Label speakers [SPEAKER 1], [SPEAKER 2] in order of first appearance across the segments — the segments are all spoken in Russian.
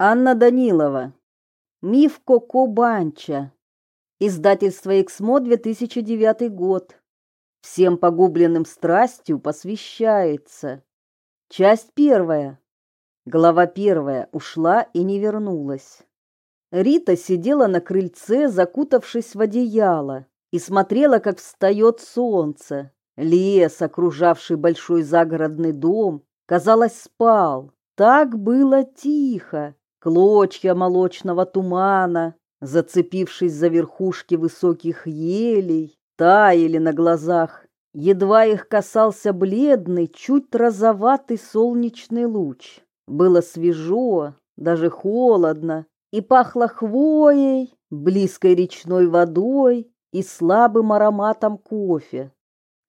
[SPEAKER 1] Анна Данилова. Миф Коко Банча. Издательство Эксмо, 2009 год. Всем погубленным страстью посвящается. Часть первая. Глава первая. Ушла и не вернулась. Рита сидела на крыльце, закутавшись в одеяло, и смотрела, как встает солнце. Лес, окружавший большой загородный дом, казалось, спал. Так было тихо, клочья молочного тумана, зацепившись за верхушки высоких елей, таяли на глазах. Едва их касался бледный, чуть розоватый солнечный луч. Было свежо, даже холодно, и пахло хвоей, близкой речной водой и слабым ароматом кофе.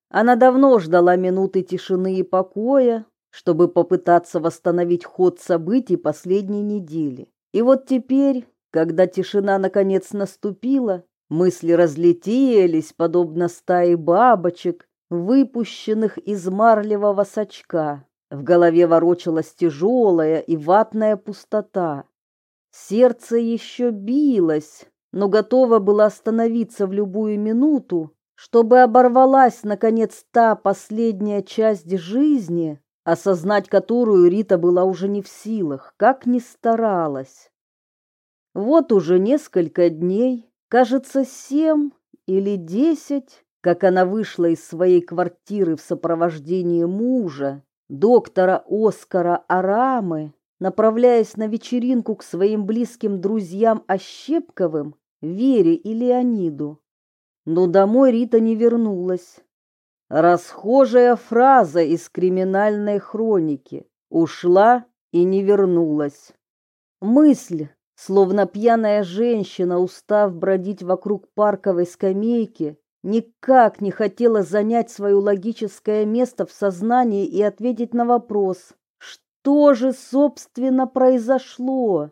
[SPEAKER 1] Она давно ждала минуты тишины и покоя, чтобы попытаться восстановить ход событий последней недели. И вот теперь, когда тишина наконец наступила, мысли разлетелись, подобно стае бабочек, выпущенных из марлевого сачка. В голове ворочалась тяжелая и ватная пустота. Сердце еще билось, но готово было остановиться в любую минуту, чтобы оборвалась, наконец, та последняя часть жизни, осознать которую Рита была уже не в силах, как ни старалась. Вот уже несколько дней, кажется, семь или десять, как она вышла из своей квартиры в сопровождении мужа, доктора Оскара Арамы, направляясь на вечеринку к своим близким друзьям Ощепковым, Вере и Леониду. Но домой Рита не вернулась. Расхожая фраза из криминальной хроники. Ушла и не вернулась. Мысль, словно пьяная женщина, устав бродить вокруг парковой скамейки, никак не хотела занять свое логическое место в сознании и ответить на вопрос, что же, собственно, произошло.